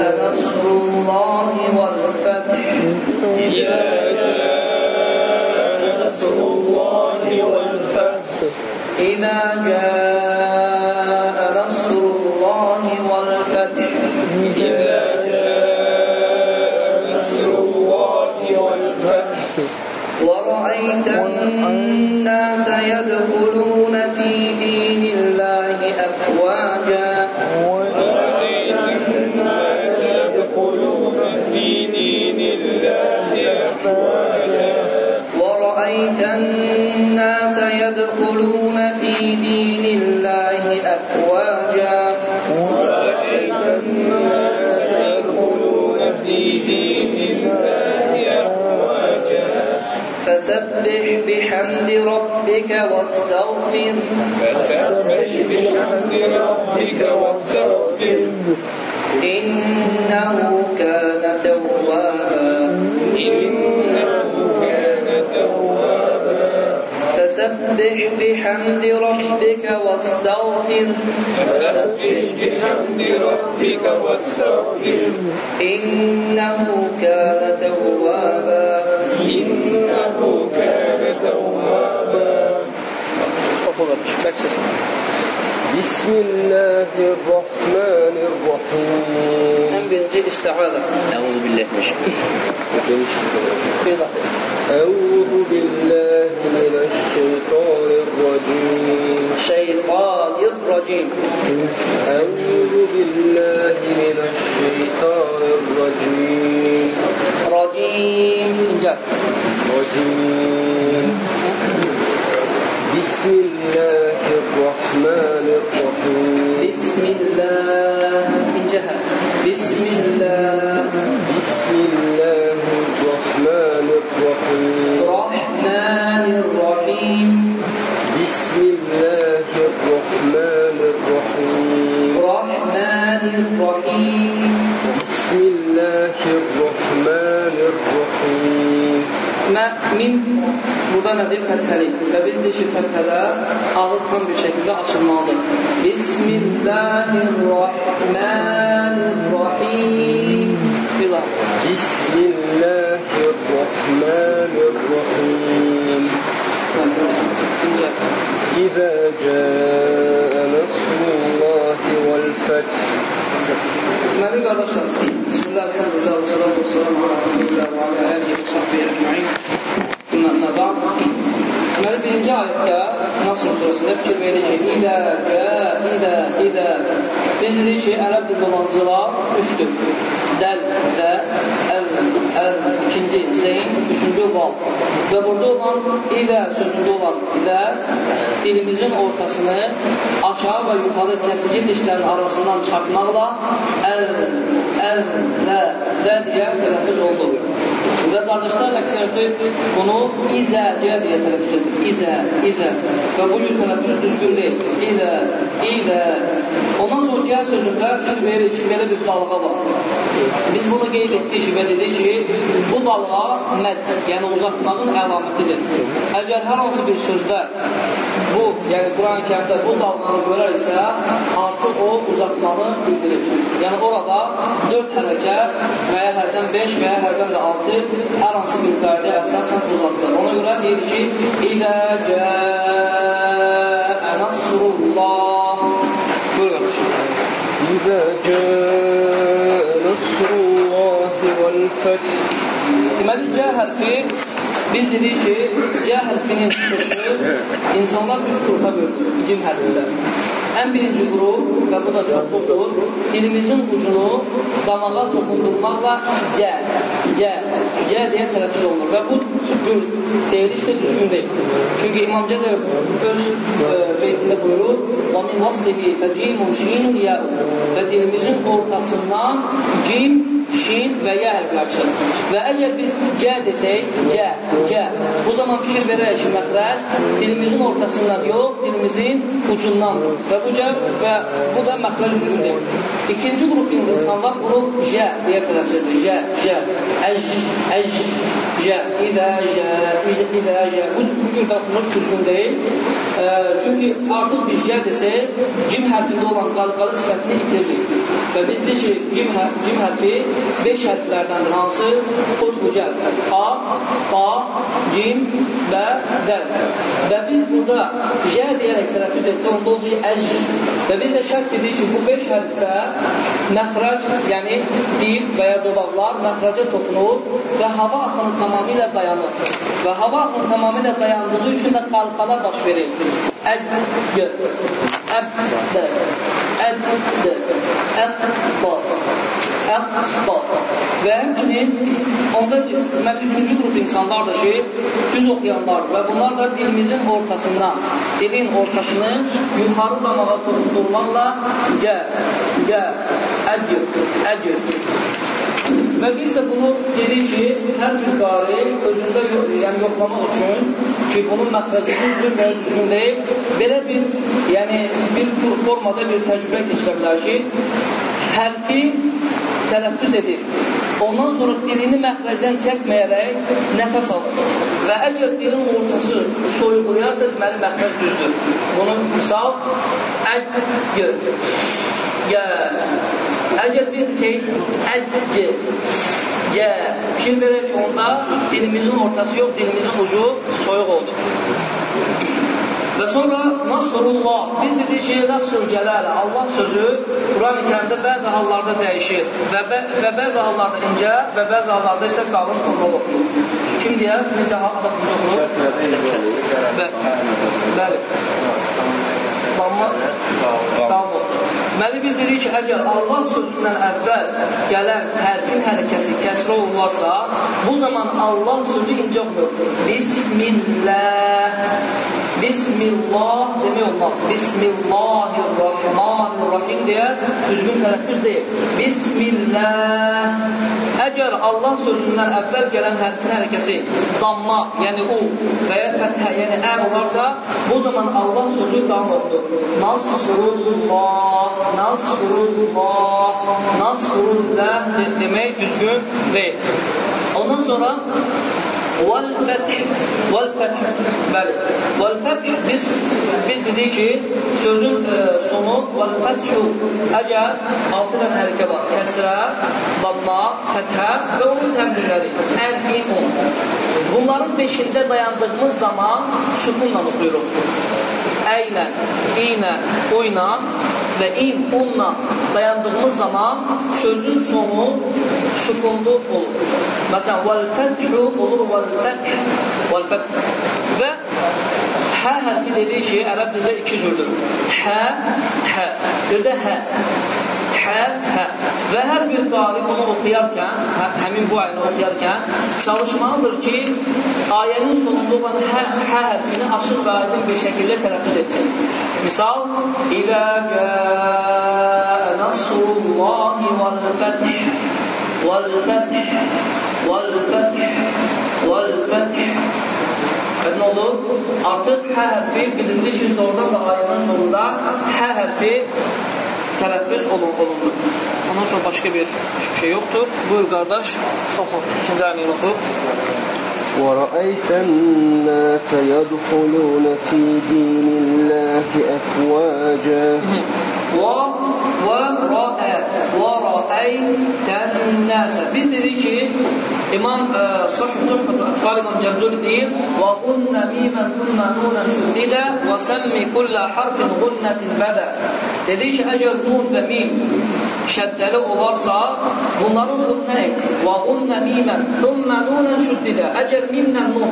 نصر الله والفتح إذا جاء نصر الله والفتح إذا جاء نصر الله والفتح إذا جاء نصر الله والفتح ورأيت فسبح بحمد ربك واستغفر. فسبح بحمد ربك واستغفره إنه كان توابا. إنه كان فسبح بحمد ربك واستغفر. فسبح بحمد ربك واستغفره إنه كان توابا. إنه كان توابا. بسم الله الرحمن الرحيم Hem birinci istiaza. أعوذ بالله من الشيطان. أعوذ بالله من الشيطان الرجيم Şeytan racim. أعوذ بالله من الشيطان الرجيم. İnce. رجيم بسم الله الرحمن الرحيم Bismillah. İnce. Bismillah. بسم الله الرحمن الرحيم Rahmanirrahim. بسم الله الرحمن الرحيم Rahmanirrahim. بسم الله الرحمن الرحيم Mə, min burada nədir? Fəthəli. Və bildik ki, fəthədə ağız tam bir şəkildə açılmalıdır. Bismillahirrahmanirrahim. İlah. Bismillahirrahmanirrahim. Bismillahirrahmanirrahim. إذا جاء نصر الله والفتح Deməli, qardaşlar, Bismillah, elhamdülillah, və salatu və salamu ala Rasulillah və ala əlihi və sahbihi əcma'in. Bundan da Deməli, birinci ayətdə Nasr surəsində fikir verir ki, İdə, Gə, İdə, İdə. Biz dedik ki, ərəb dildə olan zılar üçdür. Dəl, də, əl, əl, ikinci, zeyn, üçüncü val. Və burada olan İdə sözündə olan də dilimizin ortasını aşağı və yuxarı təsgil dişlərin arasından çıxartmaqla əl, əl, lə, də deyə tələffüz olunur. Və qardaşlar əksəriyyəti bunu izəciyə deyə tələffüz edir. İzə, izə. Və bu cür tələffüz düzgün deyil. İzə, izə. Ondan sonra gəl sözündə fikir verir ki, belə bir dalğa var. Biz bunu qeyd etdik və dedik ki, bu dalğa məd, yəni uzatmağın əlamətidir. Əgər hər hansı bir sözdə bu, yəni Quran-ı kərimdə bu dalğanı görərsə, artıq o uzatmanı bildirir. Yəni orada 4 hərəkət və ya hərdən 5 və ya hərdən də 6 hər hansı bir qayda əsasən uzatılır. Ona görə deyir ki, İdə cəə nasrullah söylədik. Deməli, C hərfi, biz dedik ki, C hərfinin çıxışı insanlar üç qrupa bölünür ilim hərfində. Ən birinci qrup, və bu da çoxluqdur, dilimizin ucunu damağa toxundurmaqla C, C C deyə tələffüz olunur və bu cür deyilişdə düzgün deyil. Çünki İmam Cəzər öz e, beytində buyurur və min vaslihi fəcimun şinun yəu və dilimizin ortasından cim, şin və yə hərflər çıxır. Və əgər biz C desək, C, C, bu zaman fikir verək ki, məxrəc dilimizin ortasından yox, dilimizin ucundandır. Və bu cəv və bu da məxrəc düzgün deyil. İkinci qrup insanlar bunu J deyə tələffüz edir. J, J, əj, əj, J, İdə, J, İdə, J. Bu, bu cür oxunuş düzgün deyil. E, çünki artıq biz J desək, cim hərfində olan qalqalı sifətini itiririk. Və biz deyik ki, cim, hər cim hərfi 5 hərflərdəndir. Hansı? Qutbucəl. A, A, cim və dəl. Və biz burada J deyərək tələffüz etsə, onda olduğu əj. Və biz də şərt dedik ki, bu 5 hərfdə məxrac, yəni dil və ya dodaqlar məxraca toxunur və hava axını tamamilə dayanır. Və hava axını tamamilə dayandığı üçün də qalqalar baş verir. Əd, əd, əd, əd, və həmçinin onda deməli üçüncü qrup insanlardır ki, düz oxuyanlar və bunlar da dilimizin ortasından, dilin ortasını yuxarı damağa toxundurmaqla gə, gə, ədgür, ədgür. Və biz də bunu dedik ki, hər bir qari özündə yəni yoxlamaq üçün ki, bunun məxrəci düzdür və düzgün deyil, belə bir, yəni bir formada bir təcrübə keçirə bilər ki, hərfi tələffüz edir. Ondan sonra dilini məxrəcdən çəkməyərək nəfəs alır. Və əgər dilin ortası soyuqlayarsa, deməli məxrəc düzdür. Bunun misal, əd, gör, gə, Əgər biz desək, əcc, cə, fikir verək ki, onda dilimizin ortası yox, dilimizin ucu soyuq oldu. Və sonra Nasrullah, biz dedik ki, Nasrul Cələlə, Allah sözü Quran-ı kərimdə bəzi hallarda dəyişir və, bə və bəzi hallarda incə və bəzi hallarda isə qalın formada oxunur. Kim deyər? Necə vaxtımız oxunur? Bəli. Bəli. Qalın oxunur. Deməli, biz dedik ki, əgər Allah sözündən əvvəl gələn hərfin hərəkəsi kəsrə olunarsa, bu zaman Allah sözü incə oxunur. Bismillah. Bismillah demək olmaz. Bismillahirrahmanirrahim deyə düzgün tələffüz deyil. Bismillah. Əgər Allah sözündən əvvəl gələn hərfin hərəkəsi damma, yəni u və ya fəthə, yəni ə olarsa, bu zaman Allah sözü oxudur. Nasrullah. Nasrullah, Nasrullah de demək düzgün deyil. Ondan sonra Vəl-fəth, vəl-fəth, bəli, vəl-fəth biz, biz dedik ki, sözün e, sonu vəl-fəthu, əgər altı dənə hərəkə var, kəsrə, damma, fəthə və onun təmrinləri, əl-in, on. Bunların beşində dayandığımız zaman sükunla oxuyuruq. Əynə, iynə, uyla və in, unla dayandığımız zaman sözün sonu sukunlu olur. Məsələn, vəl-fəthu olur, vəl-fəth, vəl-fəth. Və hə hərfi dediyi ki, ərəb dildə iki cürdür. Hə, hə. Bir də hə. Hə, hə. Və hər bir qari bunu oxuyarkən, hə, həmin bu ayını oxuyarkən çalışmalıdır ki, ayənin sonunda olan hə, hə hərfini açıq və aydın bir şəkildə tələffüz etsin. Misal, İlə gəə nəsrullahi vəl-fəth vəl-fəth vəl-fəth vəl-fəth Və nə olur? Artıq hə hərfi bilindiyi üçün doğrudan da ayənin sonunda hə hərfi tələffüz olun, olundu. Ondan sonra başqa bir hiçbir şey yoxdur. Buyur qardaş, oxu. İkinci ayını oxu. ورأيت الناس يدخلون في دين الله أفواجا وَرَأَ وَرَأَيْتَ النَّاسَ Biz dedik ki, İmam e, Sahih Tuhfat Atfal İmam Cemzuri deyir وَقُنَّ مِيمًا ثُمَّ نُونًا شُدِّدَ وَسَمِّ كُلَّ حَرْفٍ غُنَّةٍ بَدَ Dedik ki, əgər nun və mim şəddəli olarsa, bunların qunnə et. Və qunnə mimən, thumma nunən şuddidə. Əgər mimlə nun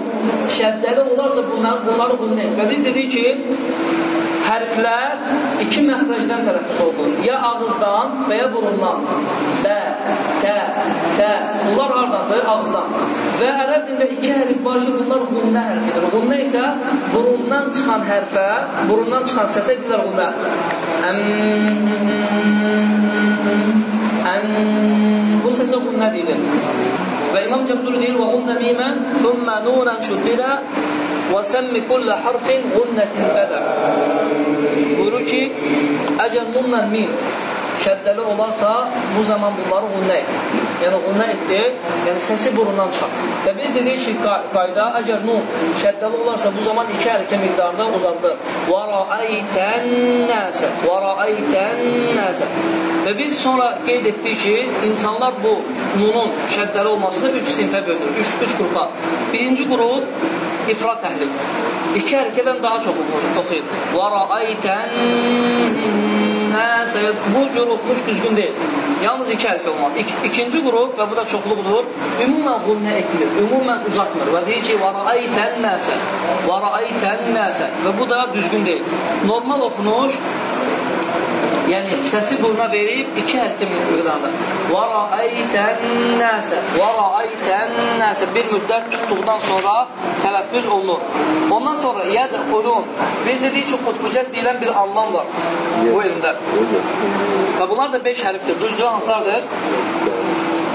şəddəli olarsa, bunları, bunları qunnə et. Və biz dedik ki, hərflər iki məxrəcdən tələffüz olunur. Ya ağızdan və ya burundan. Bə, tə, tə. Bunlar hardandır? Ağızdan. Və ərəb dində iki hərf var ki, bunlar qunnə hərfidir. Qunnə isə burundan çıxan hərfə, burundan çıxan səsə deyirlər qunnə. Əm, ən, bu səsə qunnə deyilir. Və İmam Cəbzuri deyir, və qunnə mimən, thumma nunən şuddidə وَسَمِّ كُلَّ حَرْفٍ غُنَّةٍ فَدَعْ Buyurur ki, əgər nunla min şəddəli olarsa, bu zaman bunlarığunnə et. Yəni,ğunnə etdi, yəni səsi burundan çıxar. Və biz dedik ki, qayda, əgər nun şəddəli olarsa, bu zaman iki hərəkə miqdarda uzandı. وَرَأَيْتَنْ نَاسَ وَرَأَيْتَنْ نَاسَ Və biz sonra qeyd etdik ki, insanlar bu nunun şəddəli olmasını üç sinfə bölür, üç, üç qrupa. Birinci qrup ifrat əhli. İki hərəkədən daha çox oxuyur. وَرَأَيْتَنْ nəsə, bu cür oxumuş düzgün deyil. Yalnız iki hərfi olmalı. İk ikinci qrup və bu da çoxluqdur. Ümumən qunnə etmir, ümumən uzatmır və deyir ki, varaaytən nəsə, varaaytən nəsə və bu da düzgün deyil. Normal oxunuş Yəni səsi buruna verib iki hərfi miqdarda. Və rəaytən nəsə, və rəaytən nəsə bir müddət tutduqdan sonra tələffüz olunur. Ondan sonra yədxulun. Biz dedik ki, qutbucət deyilən bir anlam var bu elmdə. Və bunlar da 5 hərfdir. Düzdür, hansılardır?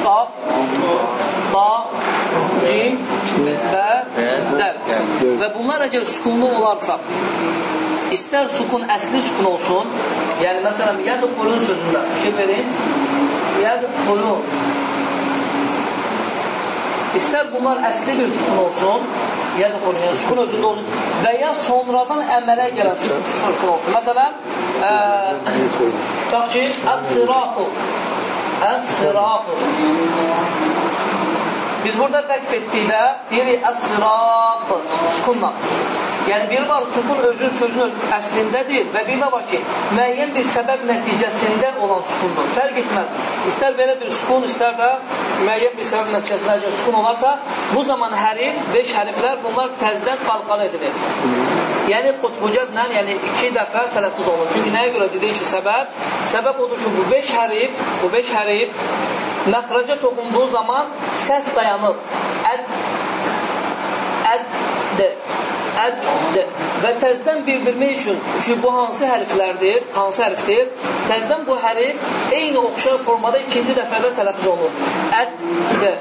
Qaf, ba, cim və dəl. Və bunlar əgər sükunlu olarsa, istər sukun əsli sukun olsun, yəni məsələn, yədxulun sözündə fikir verin, yədxulun istər bunlar əsli bir sukun olsun, yədxulun, yəni sukun özündə olsun və ya sonradan əmələ gələn sukun, sukun olsun. Məsələn, ə, bax ki, əs-siratu, əs-siratu Biz burada vəqf etdikdə deyirik əs-sirat, sukunla. Yəni biri var sukun özün sözün öz əslindədir və bir də var ki, müəyyən bir səbəb nəticəsində olan sukundur. Fərq etməz. İstər belə bir sukun, istər də müəyyən bir səbəb nəticəsində sukun olarsa, bu zaman hərif, beş hərflər bunlar təzdən qalqala edilir. Yəni qutbucadla, yəni iki dəfə tələffüz olunur. Çünki nəyə görə dedik ki, səbəb? Səbəb odur ki, bu beş hərif, bu beş hərif məxrəcə toxunduğu zaman səs dayanır. Əd, əd, əd və təzdən bildirmək üçün ki, bu hansı hərflərdir, hansı hərfdir, təzdən bu hərf eyni oxşar formada ikinci dəfədə tələffüz olunur. Əd, əd,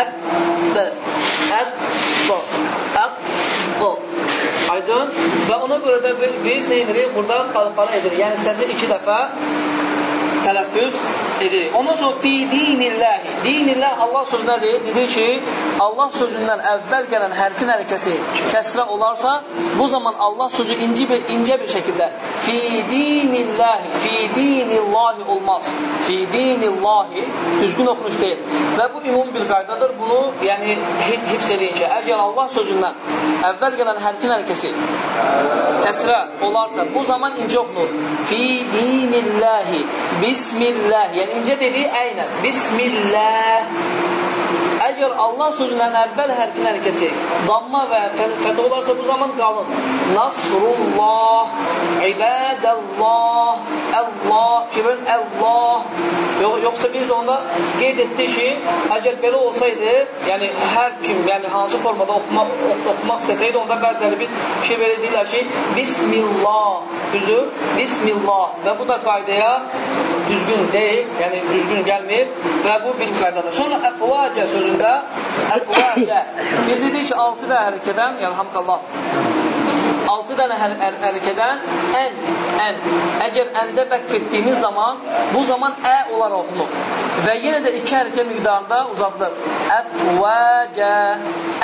əd, əd, Aydın? Və ona görə də biz nə edirik? Burada qalqara edirik. Yəni səsi iki dəfə tələffüz edirik. Ondan sonra fi dinilləhi. Dinilləh Allah sözü nədir? Dedi ki, Allah sözündən əvvəl gələn hərfin hərəkəsi kəsrə olarsa, bu zaman Allah sözü inci bir, incə bir şəkildə fi dinilləhi, fi dinillahi olmaz. Fi dinillahi düzgün oxunuş deyil. Və bu ümumi bir qaydadır. Bunu yəni hifz edin ki, əgər Allah sözündən əvvəl gələn hərfin hərəkəsi kəsrə olarsa, bu zaman incə oxunur. Fi dinilləhi, bismillah. Yəni incə dediyi əynə. Bismillah. Əgər Allah sözündən əvvəl hərfin hərəkəsi damma və fəth olarsa bu zaman qalın. Nasrullah, ibadəllah, Allah, kimin Allah. Yox, yoxsa biz də onda qeyd etdik ki, əgər belə olsaydı, yəni hər kim, yəni hansı formada oxumaq, oxumaq istəsəydi, onda bəziləri biz şey belə deyirlər ki, Bismillah, düzdür? Bismillah və bu da qaydaya düzgün deyil, yəni düzgün gəlmir və bu bir qaydadır. Sonra əfvacə sözündə əfvacə biz dedik ki, 6 və hərəkədən, yəni hamdallah 6 dənə hər hər hərəkədən ən, ən, əgər əndə vəqf etdiyimiz zaman, bu zaman ə olaraq oxunur. Və yenə də iki hərəkə miqdarında uzadılır. Əfvəcə,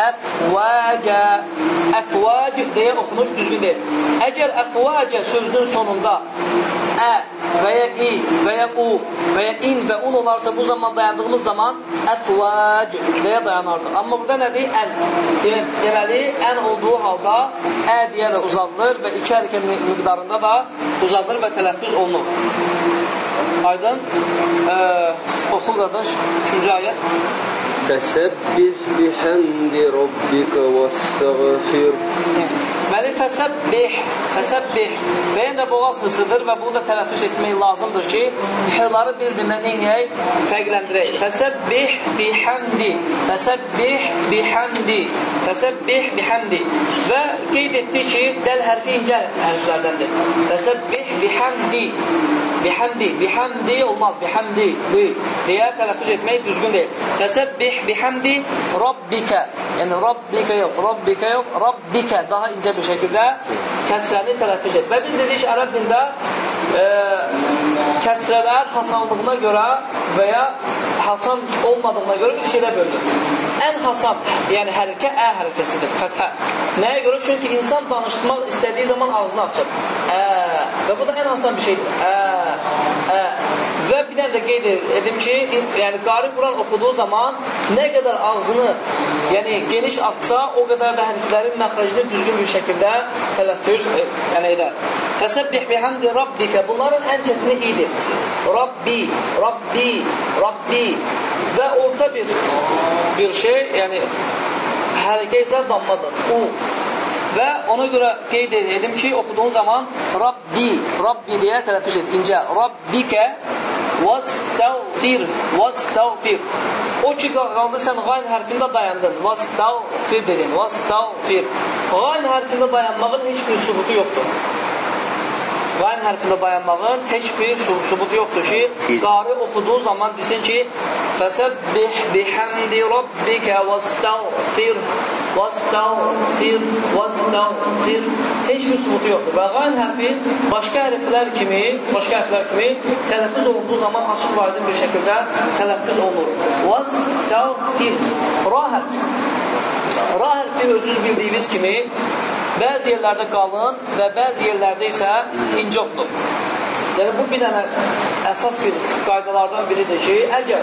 əfvəcə, əfvac deyə oxunuş düzgün deyil. Əgər əfvəcə sözünün sonunda ə və ya i və ya u və ya in və un olarsa bu zaman dayandığımız zaman əfvac deyə dayanardı. Amma burada nədir? Ən. Deməli, ən olduğu halda ə deyərək uzadılır və iki hərəkə miqdarında da uzadılır və tələffüz olunur. Aydın? Ə, oxu qardaş, 3-cü ayət. فسبح بحمد ربك واستغفر Deməli, fəsəbbih, fəsəbbih və yenə də boğaz hısıdır və bunu da tələffüz etmək lazımdır ki, hıları bir-birindən neynəyək? Fərqləndirək. Fəsəbbih bihamdi, fəsəbbih bihamdi, fəsəbbih bihamdi və qeyd etdi ki, dəl hərfi incə hərflərdəndir. Fəsəbbih bihamdi, Bihamdi, bihamdi olmaz, bihamdi, bi, deyə tələffüz etmək düzgün deyil. Fəsəbbih bihamdi rabbikə, yəni rabbikə yox, rabbikə yox, rabbikə daha incə bir şəkildə kəsrəni tələffüz et. Və biz dedik ərəb dində e, kəsrələr hasanlığına görə və hasan olmadığına görə üç şeylə bölünür. Ən hasan, yəni hərəkə ə hərəkəsidir, fəthə. Nəyə görə? Çünki insan danışmaq istədiyi zaman ağzını açır. Ə, və bu da ən asan bir şeydir. Ə, ə. Və bir dənə də qeyd edim ki, yəni qari Quran oxuduğu zaman nə qədər ağzını yəni geniş açsa, o qədər də hərflərin məxrəcini düzgün bir şəkildə tələffüz e, yəni edər. Fəsəbbih bihamdi rabbikə. Bunların ən çətini iyidir. Rabbi, Rabbi, Rabbi və orta bir bir şey, yəni hərəkə isə dammadır. U. Və ona görə qeyd edim ki, oxuduğun zaman Rabbi, Rabbi deyə tələffüz et, incə. Rabbikə vəstəğfir, vəstəğfir. O ki, qaldı sən qayn hərfində dayandın, vəstəğfir dedin, vəstəğfir. Qayn hərfində dayanmağın heç bir sübutu yoxdur. Qayn hərfində dayanmağın heç bir sübutu yoxdur ki, qari oxuduğu zaman desin ki, fəsəbbih bihamdi rabbikə vəstəğfir, vəstəğfir, vəstəğfir. Heç bir sübutu yoxdur. Və qayn hərfi başqa hərflər kimi, başqa hərflər kimi tələffüz olunduğu zaman açıq və aydın bir şəkildə tələffüz olunur. Vəstəğfir. Ra hərfi. Ra hərfi özünüz bildiyiniz kimi bəzi yerlərdə qalın və bəzi yerlərdə isə incə oxunur. Yəni, bu bir dənə əsas bir qaydalardan biridir ki, əgər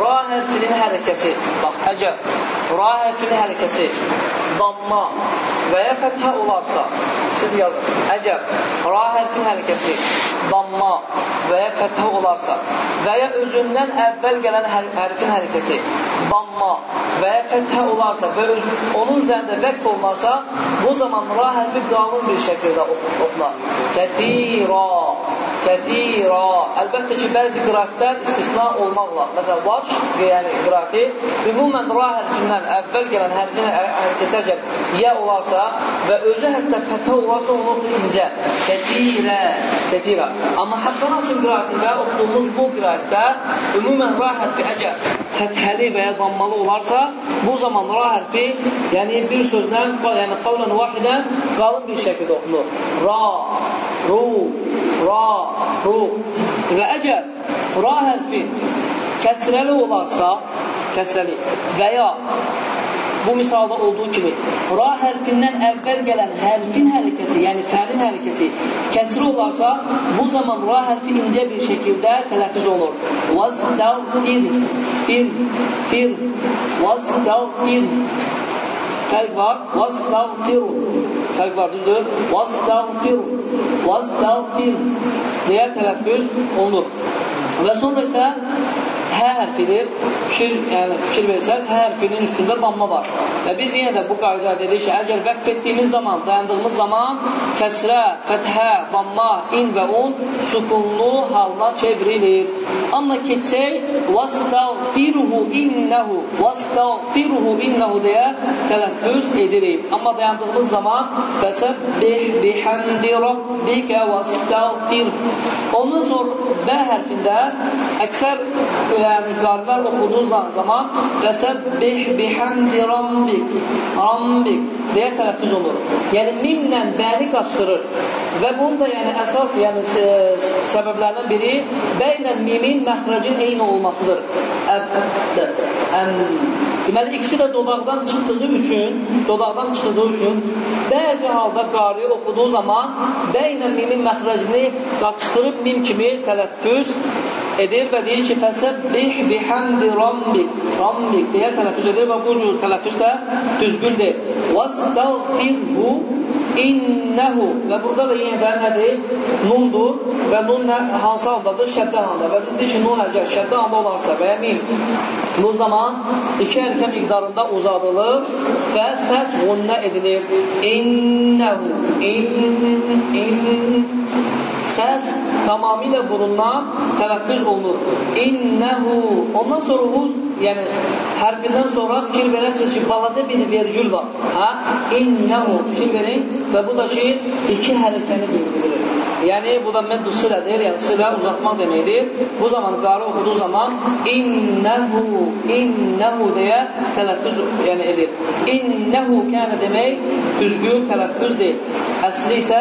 ra hərfinin hərəkəsi, bax, əgər ra hərfinin hərəkəsi damma və ya fəthə olarsa, siz yazın, əgər ra hərfinin hərəkəsi damma və ya fəthə olarsa və ya özündən əvvəl gələn hər hərfin hərəkəsi damma və ya fəthə olarsa və öz, onun üzərində vəqf olunarsa, bu zaman ra hərfi qalın bir şəkildə oxunar. Kəthira, kəthira. Əlbəttə ki, bəzi qiraətlər istisna olmaqla. Məsələn, varş, yəni qiraəti, ümumən ra hərfindən əvvəl gələn hərfin hərəkəsi əgər yə olarsa və özü hətta fəthə olarsa, oxuyur incə. Kəthirə, kəthirə. Amma hətta nasıl qiraətində oxuduğumuz bu qiraətdə ümumən ra hərfi əgər fəthəli və ya dammalı olarsa, bu zaman ra hərfi, yəni bir sözdən, yəni qavlən vahidən qalın bir şəkildə oxunur. Ra, ru, ra, ru. Və əgər ra hərfi kəsrəli olarsa, kəsrəli və ya bu misalda olduğu kimi ra hərfindən əvvəl gələn hərfin hərəkəsi, yəni fəlin hərəkəsi kəsri olarsa, bu zaman ra hərfi incə bir şəkildə tələffüz olur. Vəstəğfir, fir, fir, vəstəğfir. Fərq var. Vəstəğfiru. Fərq var, düzdür? Vəstəğfiru. Vəstəğfir. Deyə tələffüz olunur. Və sonra isə hə hərfidir. Fikir, yəni fikir versəz, hə hərfinin üstündə damma var. Və biz yenə də bu qayda dedik ki, əgər vəqf etdiyimiz zaman, dayandığımız zaman kəsrə, fəthə, damma, in və un sukunlu halına çevrilir. Amma keçsək, vəstəğfiruhu innəhu, vəstəğfiruhu innəhu deyə tələffüz edirik. Amma dayandığımız zaman fəsəbbih bihamdi rabbikə vəstəğfir. Ondan sonra bə hərfində əksər yəni qarlar oxuduğu zaman fəsəbbih bihamdi rabbik rabbik deyə tələffüz olur. Yəni mimlə bəni qaçdırır. Və bunun da yəni əsas yəni səbəblərdən biri bə ilə mimin məxrəcin eyni olmasıdır. Ən Deməli, ikisi də dodaqdan çıxdığı üçün, dodaqdan çıxdığı üçün bəzi halda qari oxuduğu zaman bə ilə mimin məxrəcini qaçdırıb mim kimi tələffüz edir və deyir ki, fəsəbbih bihamdi rabbik, rabbik deyə tələffüz edir və bu cür tələffüz də düzgün deyil. vəstəğfirhu innehu. Və burada da yenə də nədir? Nundur. Və nun nə, hansı haldadır? Şəddə halda və biz deyik ki, nun əgər şəddə halda olarsa və ya mim bu zaman iki hərəkə miqdarında uzadılır. Və səsğunnə edilir. İnnehu. İn, in səs tamamilə burundan tələffüz olunur. İnnehu ondan sonra huz yəni hərfindən sonra fikir verəsiniz ki, balaca bir vergül var. Hə? İnnehu fikir verin və bu da ki, iki hərəkəni bildirir. Yəni, bu da meddu silədir, yəni silə uzatmaq deməkdir. Bu zaman qarı oxuduğu zaman innəhu, innəhu deyə tələffüz yəni edir. İnnəhu kənə demək düzgün tələffüz deyil. Əsli isə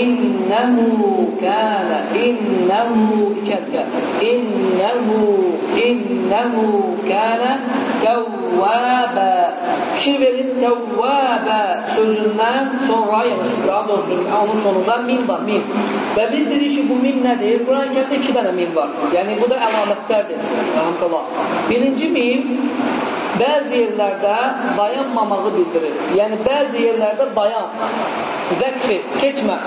innəhu kənə, innəhu iki hərəkə. İnnəhu, innəhu kənə təvvəbə. Fikir verin, təvvəbə sözündən sonra, yəni daha doğrusu onun sonunda min var, min. Və biz dedik ki, bu min nədir? Quran-ı kərimdə iki dənə min var. Yəni, bu da əlamətlərdir. Rəhmətullah. Birinci min bəzi yerlərdə dayanmamağı bildirir. Yəni, bəzi yerlərdə dayan, vəqf et, keçmə.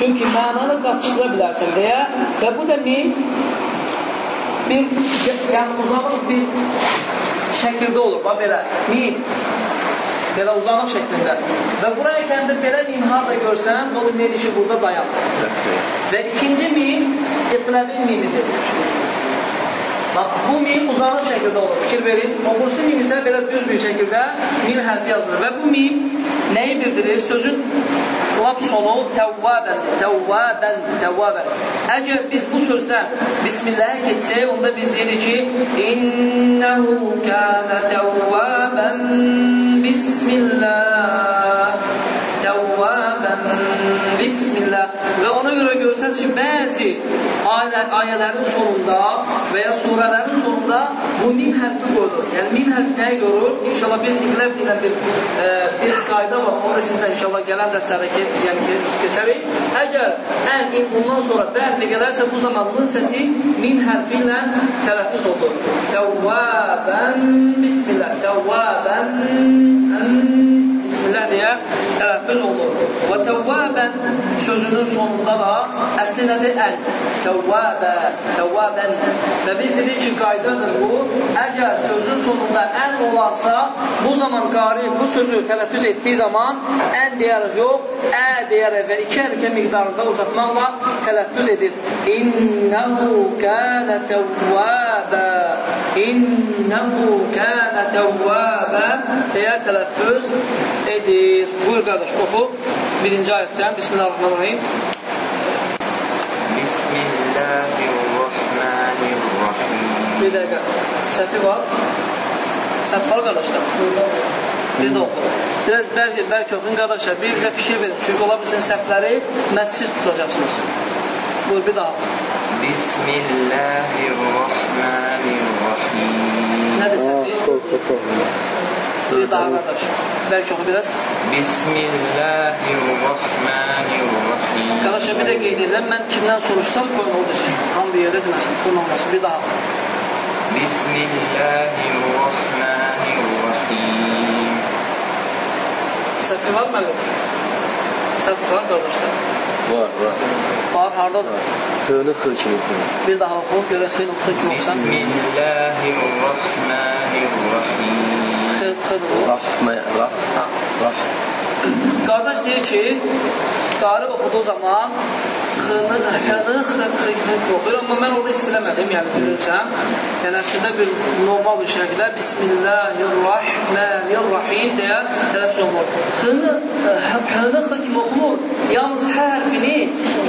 Çünki mənanı qatışdıra bilərsən deyə və bu da min bir, yəni uzanıq bir şəkildə olur, bax belə, min belə uzanıq şəklində. Və Quran-ı kərimdə belə min harda görsən, o demək ki, burada dayan. Və ikinci min iqləbin mimidir. Bax, bu mim uzanıq şəkildə olur. Fikir verin. Okursu mim isə belə düz bir şəkildə mim hərfi yazılır. Və bu mim nəyi bildirir? Sözün lap sonu təvvəbəndir. Təvvəbən, təvvəbən. Əgər biz bu sözdən Bismillahə keçsək, onda biz deyirik ki, İnnəhu kənə təvvəbən Bismillah təvvəbən Bismillah və ona görə görsəniz ki, bəzi ayə, ayələrin sonunda və ya surələrin sonunda bu mim hərfi qoyulur. Yəni mim hərfi nəyə görür? İnşallah biz iqləb deyilən bir, e, bir qayda var. Onu da sizlə inşallah gələn dərslərdə ke, yəni, keçərik. Əgər ən in bundan sonra bəzi gələrsə bu zaman lın səsi mim hərfi ilə tələffüz olur. Təvvəbən Bismillah. Təvvəbən Bismillah deyə tələffüz olunur. Və təvvəbən sözünün sonunda da əsli nədir? Əl. Təvvəbə, təvvəbən. Və biz dedik ki, qaydadır bu. Əgər sözün sonunda ən olarsa, bu zaman qari bu sözü tələffüz etdiyi zaman ən deyərək yox, ə deyərək və iki hərəkə miqdarında uzatmaqla tələffüz edir. İnnəhu kənə təvvəbə. İnnəhu kənə təvvəbə deyə tələffüz edir. Buyur qardaş, oxu. Birinci ayətdən Bismillahirrahmanirrahim. Bismillahirrahmanirrahim. Bir dəqiqə. Səhvi var. Səhv var qardaşlar. Bir də oxu. Biraz bəlkə, bəlkə oxuyun qardaşlar. Bir bizə fikir verin. Çünki ola bilsin səhvləri məhsiz tutacaqsınız. Buyur, bir daha. Bismillahirrahmanirrahim. Nədir səhvi? Sol, sol, sol. Bir daha qardaş. Bəlkə oxu biraz. Bismillahirrahmanirrahim. Qardaşlar bir də qeyd edirəm. Mən kimdən soruşsam qoyun oldu şey. Hamı bir yerdə deməsin. Qoyun olmasın. Bir daha. Bismillahirrahmanirrahim. Səhvi var müəllim? Səhv var qardaşlar. Var, var. Var, hardadır? Hönü xır kimi oxuyur. Bir daha oxu, görə xeyl oxu kimi oxusan. Bismillahirrahmanirrahim. Oxu. Rahmə, rah, rah. Qardaş deyir ki, qari oxuduğu zaman xını, xını, xı, xı, xı oxuyur. Amma mən orada istiləmədim, yəni düşünsəm. Yəni əslində bir normal bir şəkildə Bismillahirrahmanirrahim deyə tələffüz olunur. Xını, xını, xı kimi oxunur. Yalnız hər hərfini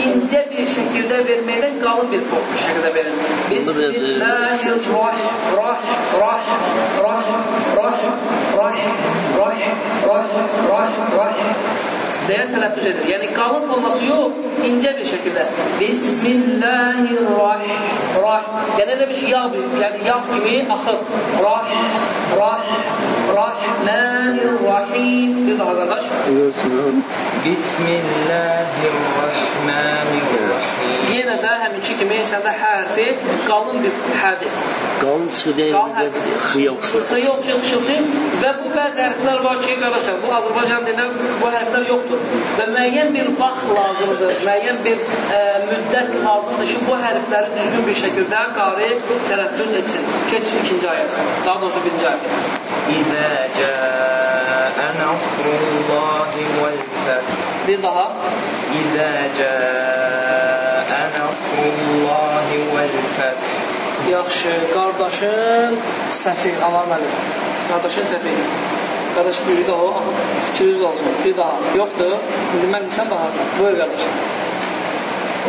incə bir şəkildə verməkdən qalın bir form bir şəkildə verir. Bismillahirrahmanirrahim. Deyə tələffüz edir. Yəni qalın forması yox, incə bir şəkildə. Bismillahirrahim. Rah. Yəni elə bir şey yağ yəni yağ kimi axır. Rah, rah, rahmanirrahim. Bir daha qardaş. Bismillahirrahmanirrahim. Yenə də həminki kimi səndə hə hərfi qalın bir hədir. Qalın çıxı deyil, biraz xıya oxşur. Xıya oxşur, xışıltı və bu bəzi hərflər var ki, qardaşlar, bu Azərbaycan dilində bu hərflər yoxdur. Və müəyyən bir vaxt lazımdır, müəyyən bir ə, müddət lazımdır ki, bu hərfləri düzgün bir şəkildə qari tələffüz etsin. Keç ikinci ayət, daha doğrusu birinci ayət. İzə cəə nasrullahi vəl fəth. Bir daha. İzə cəə nasrullahi vəl fəth. Yaxşı, qardaşın səhvi, anar müəllim. Qardaşın səhvi. Qardaş bir daha, fikriniz olsun. Bir daha. Yoxdur. İndi mən desəm baxarsan. Buyur qardaş.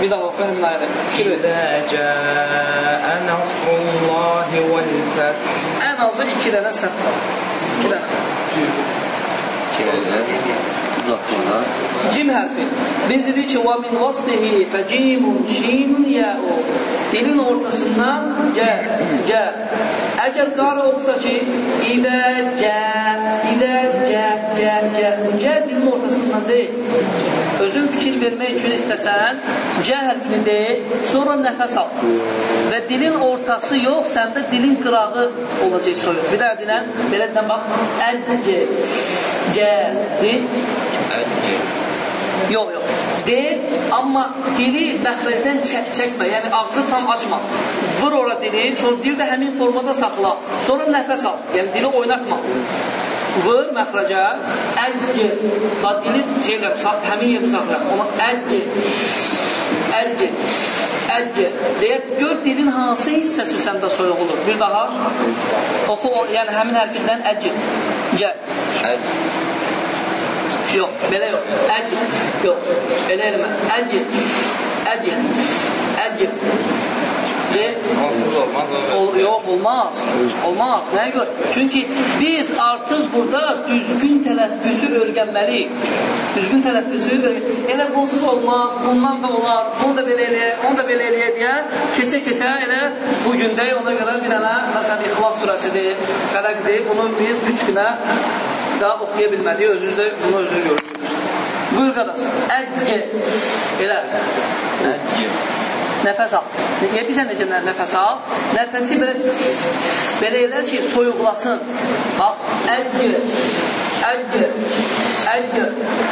Bir daha oxu həmin ayədə. Fikir ver. İzə cəə nasrullahi vəl fəth. Ən azı iki dənə səhv var. İki dənə. Uzatmalar. Cim hərfi. Biz dedik ki, وَمِنْ وَصْلِهِ فَجِيمٌ شِينٌ يَاءُ Dilin ortasından gə, gə. Əgər qara olsa ki, ilə, cə, ilə, cə, cə, cə. Cə dilin ortasından deyil. Özün fikir vermək üçün istəsən, cə hərfini deyil, sonra nəfəs al. Və dilin ortası yox, səndə dilin qırağı olacaq soyuq. Bir daha dilən, belə dilən bax, cə, deyil. Əcə. Yox, yox. De, amma dili məxrəcdən çək çəkmə, yəni ağzı tam açma. Vur ora dili, sonra dil də həmin formada saxla. Sonra nəfəs al, yəni dili oynatma. Vur məxrəcə, əlgi, bax dili şeylə, həmin yeri saxla. Ona əlgi, əlgi, əlgi. Deyə gör dilin hansı hissəsi səndə soyuq olur. Bir daha oxu, yəni həmin hərfindən əlgi. Cə. Əcə. Yox, belə yox. Əcil. Yox, belə eləmə. Əcil. Əcil. Əcil. O. Ol, yox, olmaz. Olmaz. Nəyə görə? Çünki biz artıq burada düzgün tələffüzü öyrənməliyik. Düzgün öyrən- elə bunsuz olmaz, bundan da olar, bunu da belə eləyə, onu da belə eləyə deyə keçə-keçə elə bu gündə ona görə bir dənə məsələn İxlas surəsidir, Fələqdir. Bunu biz 3 günə daha oxuya bilmədik. Özünüz də bunu özünüz görürsünüz. Buyur qardaş. Əcce. Elə. Əcə. Nəfəs al. Niyə bilirsən necə nə- nəfəs al? Nəfəsi belə belə elə ki, soyuqlasın. Bax, əcce. Əcce. Əcce.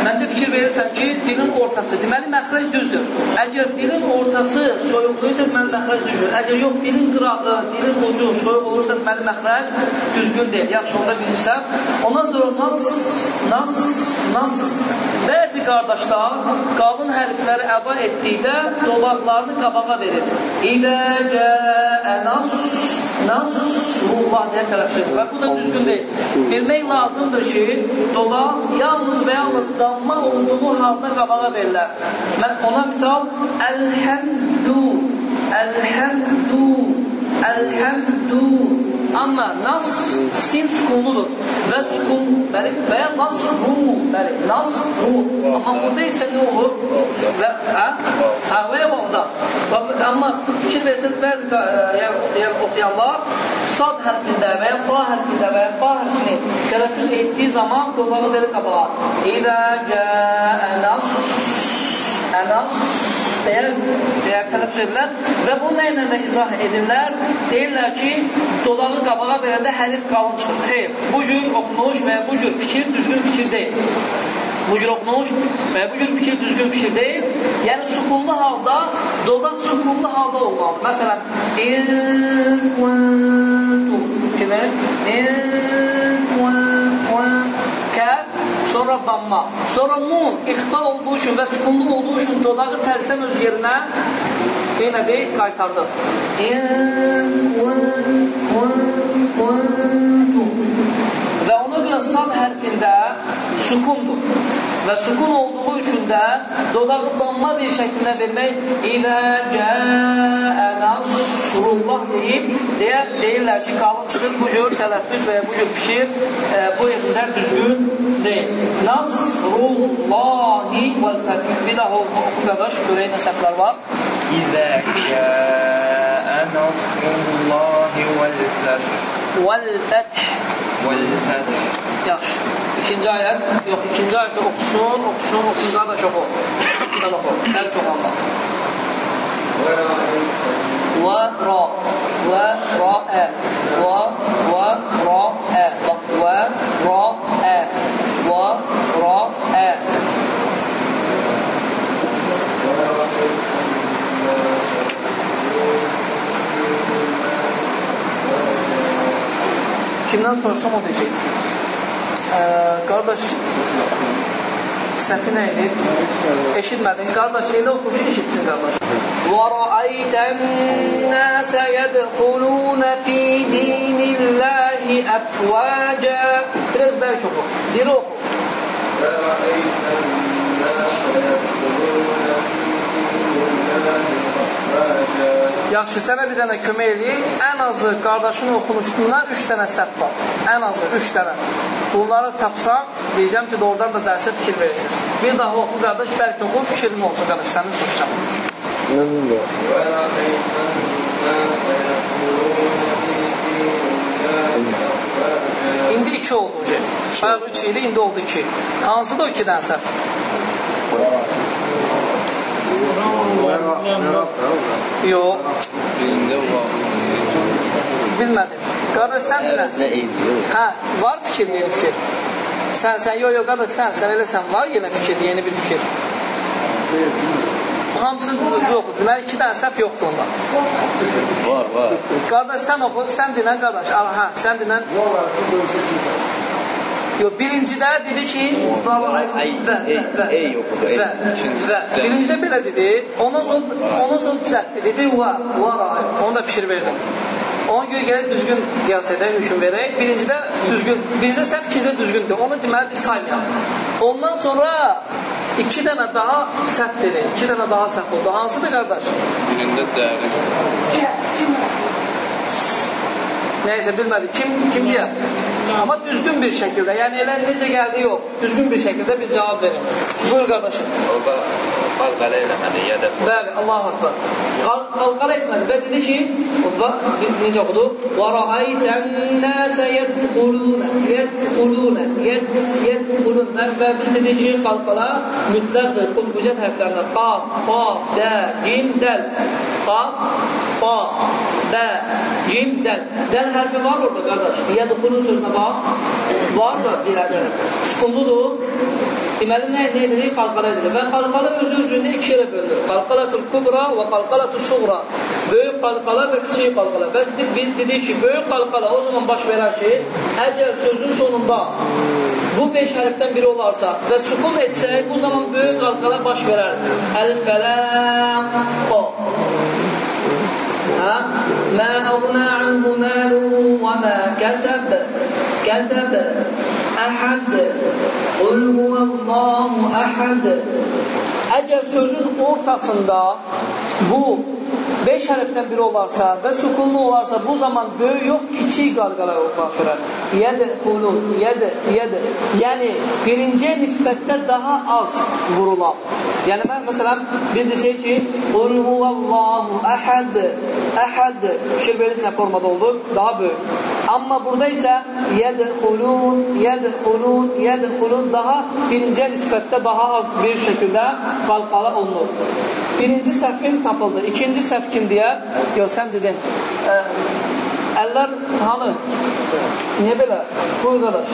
Məndə fikir verirsən ki, dilin ortası. Deməli məxrəc düzdür. Əgər dilin ortası soyuqluysa, deməli məxrəc düzdür. Əgər yox, dilin qırağı, dilin ucu soyuq olursa, deməli məxrəc düzgün deyil. Yaxşı, onda bilirsən. Ondan sonra nas, nas, nas. Bəzi qardaşlar qalın hərfləri əda etdikdə dolaqlarını qabağa verir. İlə cəə nas, nasrullah deyə tələffüz edir. Və bu da düzgün deyil. Bilmək lazımdır ki, dolaq yalnız və yalnız damma olduğu halda qabağa verirlər. Mən ona misal əlhəmdu, əlhəmdu, əlhəmdu. Amma nas sin sukunludur. Və sukun, bəli, və ya nasru, bəli, nasru. Amma burada isə nə olur? Və, hə? Hə, və ya onda. Bax, Amma fikir versəz, bəzi e, yəni, yəni, oxuyanlar sad hərfində və ya ba hərfində və ya ba hərfini tələffüz etdiyi zaman qurbağı belə qabağa. İdə cəə nas, ənas, deyə, deyə tələffüz edirlər və bunu nə ilə də izah edirlər? Deyirlər ki, dodağı qabağa verəndə hərif qalın çıxır. Xeyr, bu cür oxunuş və bu cür fikir düzgün fikir deyil. Bu cür oxunuş və bu cür fikir düzgün fikir deyil. Yəni sukunlu halda, dodaq sukunlu halda olmalıdır. Məsələn, in kuntum. In kuntum kəf sonra damma, sonra nun ixfa olduğu üçün və sukunlu olduğu üçün dodağı təzdən öz yerinə yenə deyil, qaytardı. İn kuntum Və ona görə sad hərfində sükundur. Və sükun olduğu üçün də dodağı damma bir şəkildə vermək İzə cəə nəsrullah deyib, deyə, deyirlər ki, qalın çıxır bu cür tələffüz və ya bu cür fikir e, bu evdə düzgün deyil. Nəsrullahi vəl-fətih. Bir daha oxu qardaş, görək nə səhvlər var. İzə cəə نصر الله والفتح fəth. والفتح Yaxşı. İkinci ayət, yox, ikinci ayətdə oxusun, oxusun, oxusun, qardaş oxu. Sən oxu, hər çox anla. Və ra, və ra ə, və, və ra ə, bax, və ra ə, və ra ə. Sorsam o deyəcək. Ee, qardaş, səhvi nə idi? Eşitmədin. Qardaş, elə oxu ki, eşitsin qardaş. وَرَأَيْتَ النَّاسَ يَدْخُلُونَ فِي دِينِ اللَّهِ أَفْوَاجًا Biraz bərk oxu. Diri oxu. فرأيت الناس يدخلون في دين الله أفواجا Yaxşı, sənə bir dənə kömək edeyim. Ən azı qardaşının oxunuşundan 3 dənə səhv var. Ən azı 3 dənə. Bunları tapsam, deyəcəm ki, doğrudan da dərsə fikir verirsiniz. Bir daha oxu qardaş, bəlkə oxu fikrim olsun qardaş, səni soruşacam. Mənim də. İndi 2 oldu hocam. Bayaq 3 idi, indi oldu 2. Hansıdır o 2-dən səhv? Yox, Birində var. bilmədim. Qardaş sən bilən. Hə, var fikir, yeni fikir. Sən, sən, yox, yox, qardaş, sən, sən elə sən var yeni fikir, yeni bir fikir. Hamısını düzüldü oxu. Deməli, iki dənə səhv yoxdur onda. Var, var. Qardaş, sən oxu, sən dinən qardaş. Hə, sən dinən. Yox, birincidə dedi ki, Ay, və, ey, və, və, ey oxudu, ey. və, İkinci- və. və. Birincidə belə dedi, ondan sonra, ondan sonra düzəltdi, dedi, va, va, onu da fikir verdim. Ona görə gələk düzgün qiyas edək, hökm verək. Birincidə düzgün, birincidə səhv, ikincidə düzgündür. Onu deməli biz saymayaq. Ondan sonra iki dənə daha səhv dedi. İki dənə daha səhv oldu. Hansıdır qardaş? Birində dərin. Nəysə bilmədik. Kim kim deyər? Amma düzgün bir şəkildə, yəni elə necə gəldi yox, düzgün bir şəkildə bir cavab verin. Buyur qardaşım. Orada qalqala eləməli, ya da Bəli, Allahu Akbar. Qal qalqala etmədi. Və dedi ki, necə oxudu? Və rəaytən nəsə yədxulun, yədxulun, yədxulun. Və biz dedik ki, qalqala mütləqdir, qutbucət hərflərində. Qaf, fa, də, cim, dəl. Qaf, fa, də, cim, dəl. Dəl hərfi var orada qardaş. Yədxulun sözünə bax. Var da bir ədəd. Sukunludur. Deməli, nə, nə edilir? Qalqala edilir. Və qalqala öz üzründə ikiyə bölünür. Qalqalatul kubra və qalqalatul suğra. Böyük qalqala və kiçik qalqala. Bəs biz dedik ki, böyük qalqala o zaman baş verər ki, əgər sözün sonunda bu beş hərfdən biri olarsa və sukun etsək, bu zaman böyük qalqala baş verər. Əl-fələq. Hə? Mə əğnə anhu məlu və mə kəsəb. Kəsəb. Əhəd, qul huvallahu əhəd. Əgər sözün ortasında bu 5 hərfdən biri olarsa və sükunlu olarsa, bu zaman böyük yox, kiçik qarqalar baş verər. Yəd, xulu, yəd, yəd. Yəni birinciyə nisbətdə daha az vurular. Yəni mən məsələn bir desək ki, Qul huvallahu əhəd, əhəd fikir verirsiniz nə formada oldu? Daha böyük. Amma burada isə yədxulun, yədxulun, yədxulun daha birinciyə nisbətdə daha az bir şəkildə qalqala olunur. Birinci səhvin tapıldı. İkinci səhv kim deyər? Yox, sən dedin. Ə, əllər hanı? Niyə belə? Buyur qardaş.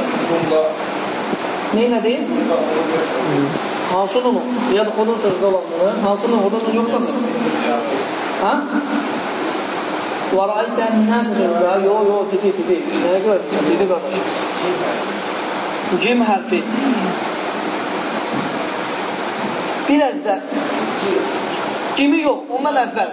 Neynədir? Hansı onu? Yədxulun sözdə olanları. Hansı onu? Oradan yoxdur. Ha? وَرَأَيْتَ النَّاسَ sözdə. Yo, yo, dedi, dedi. Nəyə görə? Dedi qardaş. Cim hərfi. Biraz da Kimi yox, ondan əvvəl.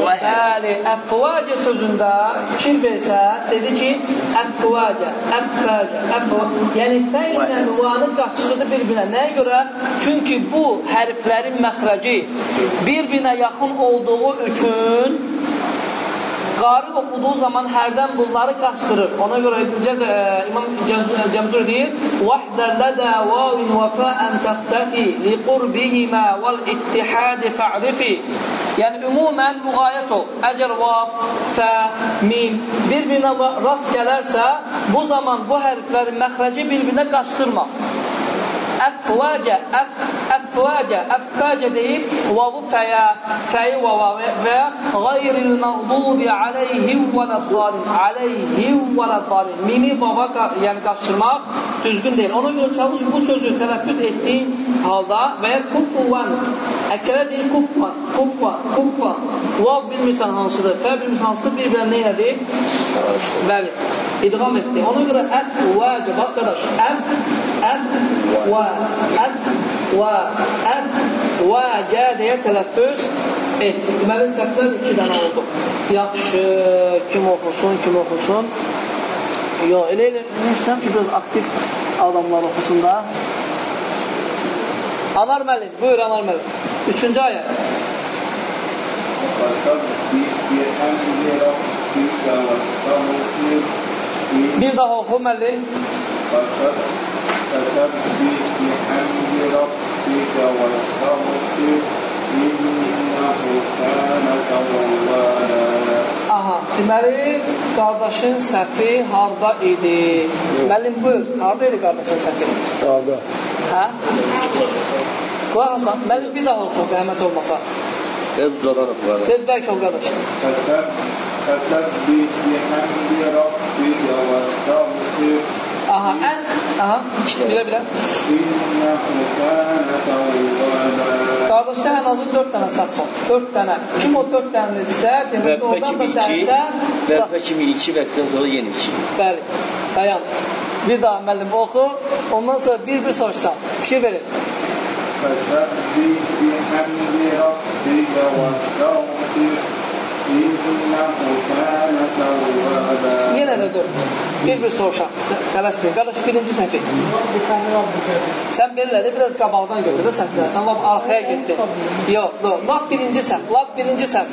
Bəli, əfvacə sözündə fikir versəz, dedi ki, əfvacə, əfvacə, əfvacə. Yəni, fə ilə vanın qaçışıdır bir-birinə. Nəyə görə? Çünki bu hərflərin məxrəci bir-birinə yaxın olduğu üçün qari oxuduğu zaman hərdən bunları qaçdırır. Ona görə Cəz, ə, İmam Cəmzur deyir: "Vahdə lədə vavin və fa'an təxtəfi li qurbihima vel ittihad fa'rifi." Yəni ümumən müğayət ol. Əgər vav, fə, mim bir-birinə rast gələrsə, bu zaman bu hərflərin məxrəci bir-birinə qaçdırma. Əfvacə, əfvacə, əfvacə deyib, vavu fəyə, fəyi vava və qayril məğdubi aleyhim və nəddalin, aleyhim və nəddalin. Mimi vava, yəni qaçırmaq düzgün deyil. Ona görə çalış bu sözü tələffüz etdiyin halda və ya kufuvan, əksərə deyil kufvan, kufvan, kufvan. Vav bilmirsən hansıdır, fə bilmirsən hansıdır, bir-birə nə elədi? Bəli, idğam etdi. Ona görə əfvacə, bax qardaş, əf, əf, və əf və əf və cə deyə tələffüz et. Deməli, səhvlər iki dənə oldu. Yaxşı, kim oxusun, kim oxusun. Yox, elə elə istəyirəm ki, biraz aktiv adamlar oxusun da. Anar müəllim, buyur Anar müəllim. Üçüncü ayə. Bir daha oxu müəllim. فسبح بحمد ربك واستغفر إنه كان توابا Aha, deməli, qardaşın səhvi harda idi? Müəllim, buyur, harda idi qardaşın səhvi? Sağda. Hə? Qulaq asma, müəllim bir daha oxu, zəhmət olmasa. Tez dolanıb qardaş. Tez bəlkə o qardaş. فسبح بحمد ربك واستغفر aha, ən, aha, bilə bilə. Qardaşlar, ən azı 4 dənə səhv var. 4 dənə. Kim o 4 dənədirsə, demək ki, oradan da dərsə... Vəqfə kimi 2 vəqfdən sonra yeni 2. Bəli, dayan. Bir daha müəllim oxu, ondan sonra bir-bir soruşsan. Fikir verin. Fəsəbbi bihamdi rabbika və səvfir Yenə də 4. Bir-bir soruşam. Tələsməyin. Qardaş, birinci səhvi. Sən belə də biraz qabaqdan götür də səhvləri. Sən lap arxaya getdin. Yox, yox. Lap birinci səhv. Lap birinci səhv.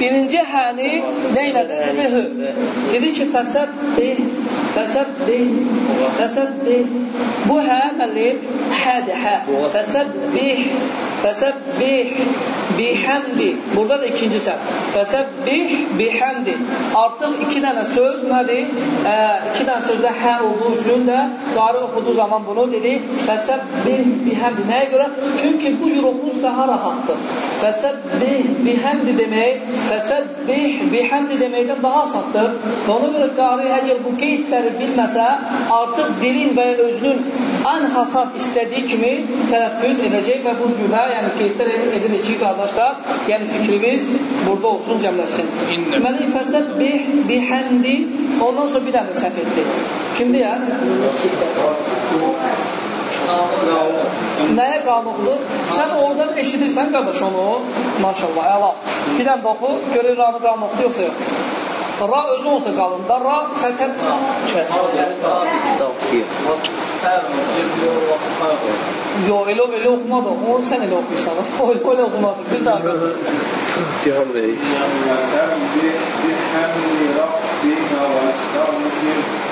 Birinci həni nə elədi? Dedi hı. Dedi ki, fəsəbbih, fəsəbbih, fəsəbbih. Bu hə müəllim, hədir, hə. Fəsəbbih, fəsəbbih, bihamdi. Burada da ikinci səhv. Fəsəbbih, bihamdi. Artıq iki dənə söz nədir? Ə, iki dənə sözdə hə olduğu üçün də qari oxuduğu zaman bunu dedi. Fəsəbbih, bihamdi. Nəyə görə? Çünki bu cür oxunuş daha rahatdır. Fəsəbbih, bihamdi demək, fəsəbbih, bihamdi deməkdən daha asaddır. Və ona görə qari əgər bu qeydləri bilməsə, artıq dilin və özünün ən hasab istədiyi kimi tələffüz edəcək və bu cürə, yəni qeydlər edirik ki, qardaşlar, yəni fikrimiz burada olsun, cəmləşsin. Deməli, fəsəbbih, bihamdi, ondan sonra bir dənə səhv etdi. Kimdir ya? Nəyə qanuqdur? Sən oradan eşidirsən qardaş onu. Maşallah, əla. Bir dənə də oxu, görür ranı qanuqdur yoxsa yox. Ra özü onsuz da qalında, ra fətən Yox, elə, elə oxumadı. O, sən elə oxuysan. O, elə oxumadı. Bir daha qır. Diyan reis.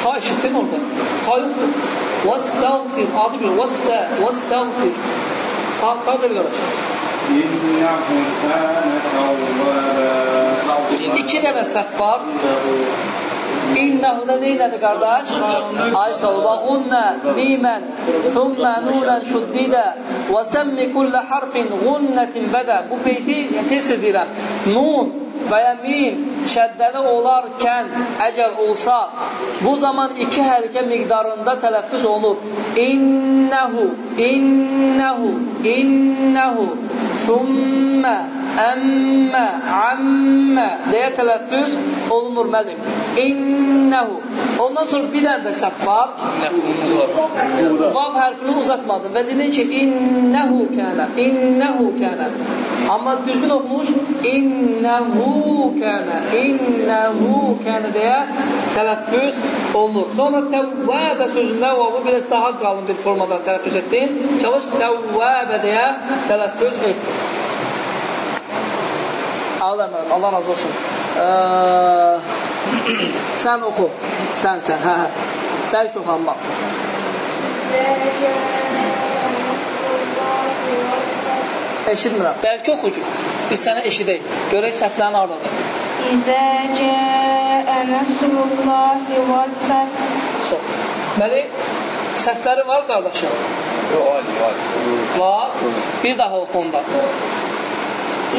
Ta işitdin orada. Ta yoxdur. Vastagfir. Adı bir. Vastagfir. Ta, ta da bir qardaşlar. İnnehu kâne tawwâbâ. İndi iki dənə səhv var. İnnehu da neylədi qardaş? Ay sol və gunnə mimən thumma nunən şuddidə və səmmi kullə harfin gunnətin bədə. Bu beyti tez edirəm. Nun və ya mim şəddəli olarkən əgər olsa, bu zaman iki hərəkə miqdarında tələffüz olur. İnnehu, innehu, innehu, thumma əmmə, əmmə deyə tələffüz olunur məlim. İnnəhu. Ondan sonra bir dənə də səhv var. Vav hərfini uzatmadım və dedim ki, innəhu kənə, innəhu kənə. Amma düzgün oxumuş, innəhu kənə, innəhu kənə deyə tələffüz olunur. Sonra təvvəbə sözündə vavu biraz daha qalın bir formada tələffüz etdin. Çalış təvvəbə deyə tələffüz et. Allah, Allah razı olsun. Ee, sən oxu. Sən, sən, hə, hə. Bəlkə oxan, bax. Eşitmirəm. Bəlkə oxu ki, biz sənə eşidək. Görək səhvlərin hardadır. İzə cəə nəsrullahi vəl fəth. Sol. Deməli, səhvləri var qardaşım? Yox, ali, ali. Var. Bir daha oxu onda.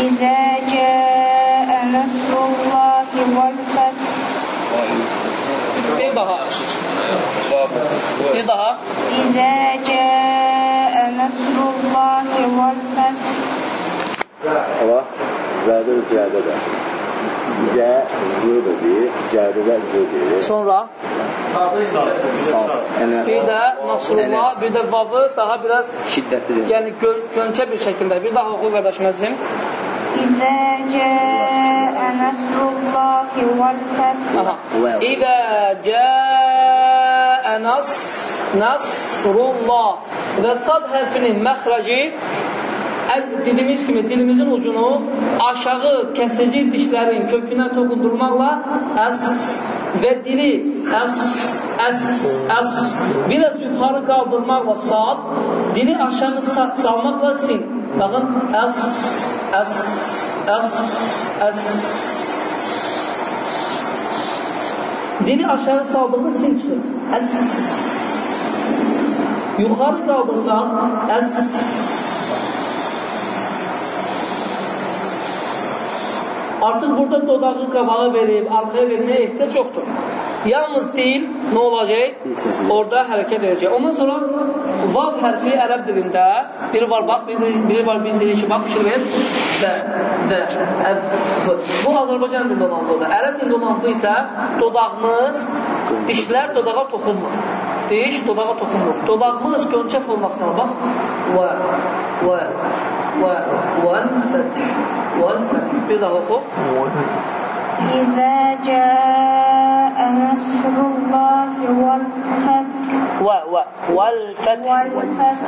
İzə cəə nəsrullahi vəl fəth. Bir daha. Bir daha. İzə cəə نصر الله والفتح Ama zədir cədədə. Cə, zıdır deyir, cədədə zıdır. Sonra Sal, ənəs. bir də Nasrullah, bir də vavı daha biraz Şiddətlidir. yəni gön gönçə bir şəkildə. Bir daha oxu qardaşım əzizim. إذا جاء نصر الله والفتح Aha. Wow. İzə cəə nas nasrullah və sad hərfinin məxrəci əl dediyimiz kimi dilimizin ucunu aşağı kəsici dişlərin kökünə toxundurmaqla əs və dili əs əs əs biraz yuxarı qaldırmaqla sad dili aşağı sa salmaqla sin. Baxın əs əs əs əs Dili aşağı saldığında sin çıxır. Əs. Yuxarı qaldırsan, əs. Artıq burada dodağı qabağa verib, arxaya verməyə ehtiyac yoxdur. Yalnız dil nə olacaq? Orada hərəkət edəcək. Ondan sonra vav hərfi ərəb dilində biri var bax, biri, biri var biz deyirik ki, bax fikir ver. Və, və, əb, və. Bu Azərbaycan dilində olan vıdır. Ərəb dilində olan vı isə dodağımız, dişlər dodağa toxunmur. Diş dodağa toxunmur. Dodağımız gönçə formasına bax. Və, və, və, və, fətih. Və, fətih. Bir daha oxu. İzə cəəə الله والفتح vəl fəth. والفتح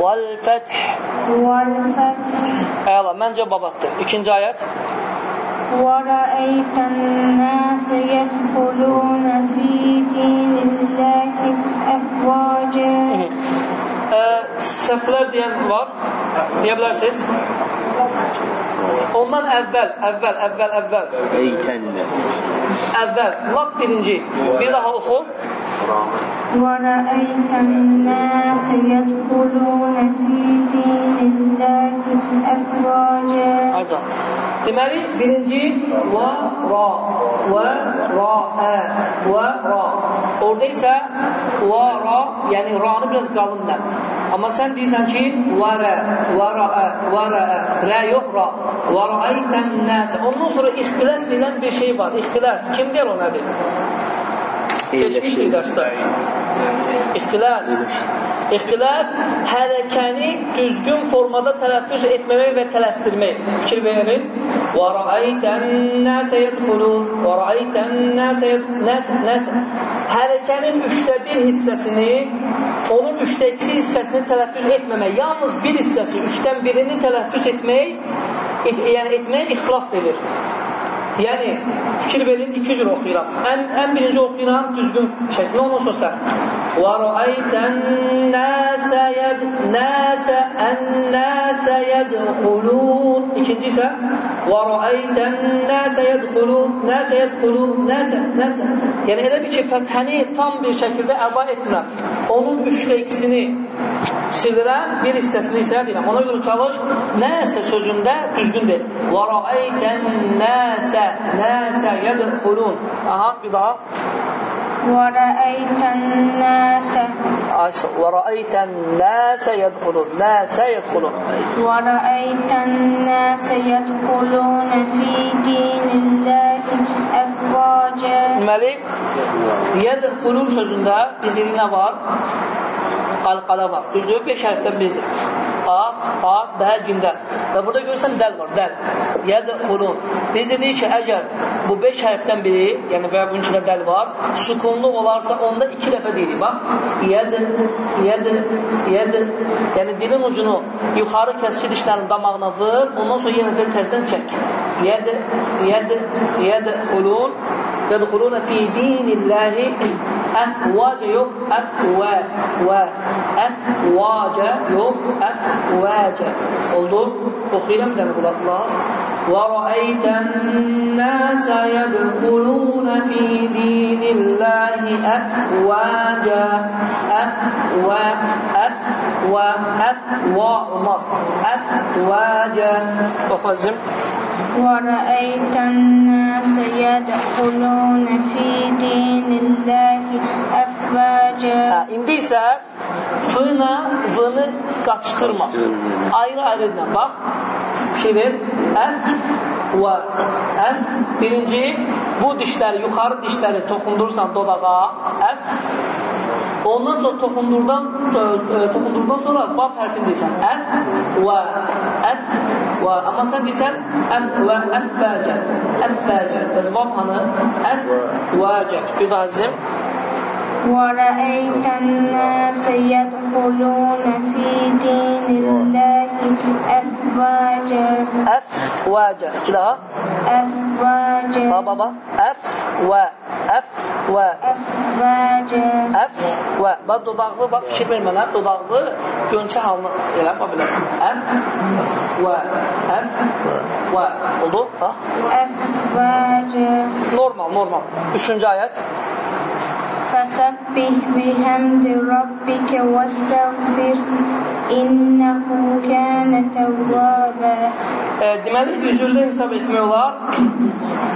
Vəl fəth. والفتح Əla, məncə babatdır. İkinci ayət. ورأيت الناس يدخلون في دين الله أفواجا Ə, səhvlər deyən var. Deyə bilərsiniz. Ondan əvvəl, əvvəl, əvvəl, əvvəl, Eytənnəs. əvvəl, lap birinci. Bir daha oxu. ورأيت الناس يدخلون في دين الله أفواجا Ayda. Deməli, birinci və ra, və ra, ə, və ra. Orada isə və ra, yəni ra-nı biraz qalındır. Amma sən deyirsən ki, və rə, və ra, ə, və rə, ə, rə yox ra. Və rəaytən nəsə. Ondan sonra ixtiləs deyilən bir şey var. İxtiləs. Kim deyir o nədir? Keçmişdik dərsdə. İxtiləs. İxtiləs hərəkəni düzgün formada tələffüz etməmək və tələsdirmək. Fikir verin. Və rəaytən nəsə yədxulun. Və rəaytən nəsə nəs nəs hərəkənin üçdə bir hissəsini onun üçdə iki hissəsini tələffüz etməmək. Yalnız bir hissəsi, üçdən birini tələffüz etmək, et, yəni etmək ixtilas edilir. Yəni, fikir verin, iki cür oxuyuram. Ən, ən birinci oxuyuram düzgün şəkildə, ondan sonra səhv. وَرَأَيْتَ النَّاسَ يَدْ نَاسَ النَّاسَ يَدْخُلُونَ İkinci isə وَرَأَيْتَ النَّاسَ يَدْخُلُونَ نَاسَ يَدْخُلُونَ نَاسَ نَاسَ Yəni elə bir ki, fəthəni tam bir şəkildə əda etmirəm. Onun üçdə ikisini silirəm, bir hissəsini isə deyirəm. Ona görə çalış, nəsə sözündə düzgün deyil. وَرَأَيْتَ النَّاسَ نَاسَ يَدْخُلُونَ Aha, bir daha. ورأيت الناس Ayşə, və rəaytən nəsə yədxulun. Nəsə yədxulun. ورأيت الناس يدخلون في دين الله أفواجا Deməli, yədxulun sözündə bizdə nə var? Qalqala var. Düzdür? 5 hərfdən biridir. Qaf, qa, bə, cimdə. Və burada görürsən dəl var, dəl. Yədxulun. Biz dedik ki, əgər bu 5 hərfdən biri, yəni və bunun içində dəl var, sukunlu olarsa onda 2 dəfə deyirik. Bax, yəd, yəd, yəd. Yəni dilin ucunu yuxarı kəsici dişlərin damağına vur, ondan sonra yenə də təzdən çək. Yəd, yəd, yədxulun. يدخلون في دين الله أفواجهم أفواج. أفواجهم أفواج. انظر أخيرا من خلاص ورأيت الناس يدخلون في دين الله أفواج. أفوا أفوا أفوا أفواج أخزم ورأيت الناس يدخلون في دين الله أفواجا Hə, indi isə f ilə v-nı qaçışdırma. Ayrı-ayrı ilə bax. Bir şey ver. Əf və əf. Birinci, bu dişləri, yuxarı dişləri toxundursan dodağa. Əf. Ondan sonra toxundurdan, e, e, toxundurdan sonra baf hərfini deyirsən. Əf və əf və. Amma sən deyirsən əf və əf vəcə. Əf vəcə. Bəs baf hanı? Əf vəcə. Bir daha zim. ورأيت الناس يدخلون في دين الله أفواجا Əfvəcə. İki daha. أفواجا Baba baba. Əf və əf və أفواجا əf və. Bax dodaqlı bax fikir vermənə. Dodaqlı gönçə halını elə bax belə. Əf və əf və. Oldu? Bax. أفواجا Normal, normal. Üçüncü ayət. فسبح بحمد ربك واستغفر إنه كان توابا E, deməli, üzüldə hesab etmək olar.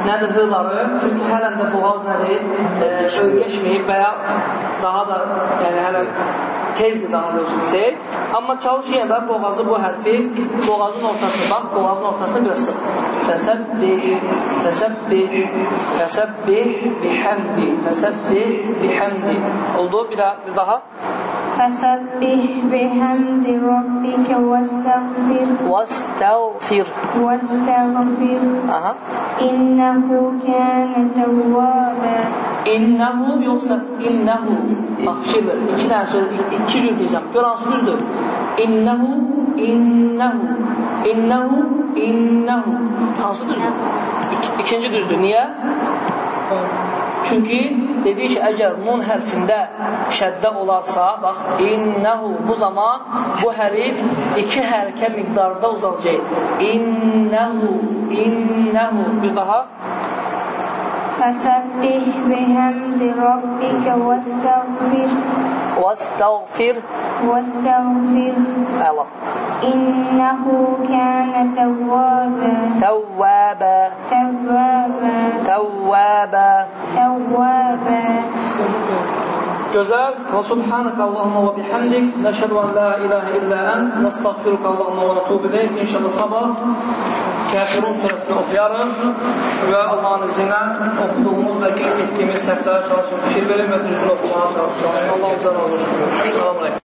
Nədir hıları? Çünki hələn də boğaz nədir? E, ölgeçməyib və ya daha da, yəni hələ tezdir daha doğrusu desək. Amma çalış yenə də boğazı bu hərfi boğazın ortasına bax, boğazın ortasına biraz sıx. Fəsəbbih, fəsəbbih, fəsəbbih bihamdi, fəsəbbih bihamdi. Oldu bir daha, bir daha. فسبح بحمد ربك واستغفر Vəstəğfir. واستغفر Aha. إنه كان توابا İnnehu yoksa innehu. Bak fikir ver. İki tane söz, iki cür diyeceğim. Gör hansı düzdür. İnnehu, innehu. İnnehu, innehu. Hansı düzdür? İki, ikinci düzdür. Niye? Çünki dedi ki, əgər nun hərfində şəddə olarsa, bax, innehu bu zaman bu hərif iki hərəkə miqdarında uzalacaq. İnnehu, innehu. Bir daha. فسبح بحمد ربك واستغفر. واستغفر. واستغفر. الله. إنه كان توابا. توابا. توابا. توابا. توابا. جزاك. وسبحانك اللهم وبحمدك. نشهد أن لا إله إلا أنت. نستغفرك اللهم ونتوب إليك. إن شاء الله صبر sabah Kafirun surəsini oxuyarıq və Allahın izni ilə oxuduğumuz və qeyd etdiyimiz səhvlərə çalışın fikir verin və düzgün oxumağa çalışın. Allah bizə razı olsun. Salam aleykum.